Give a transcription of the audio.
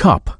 Cup.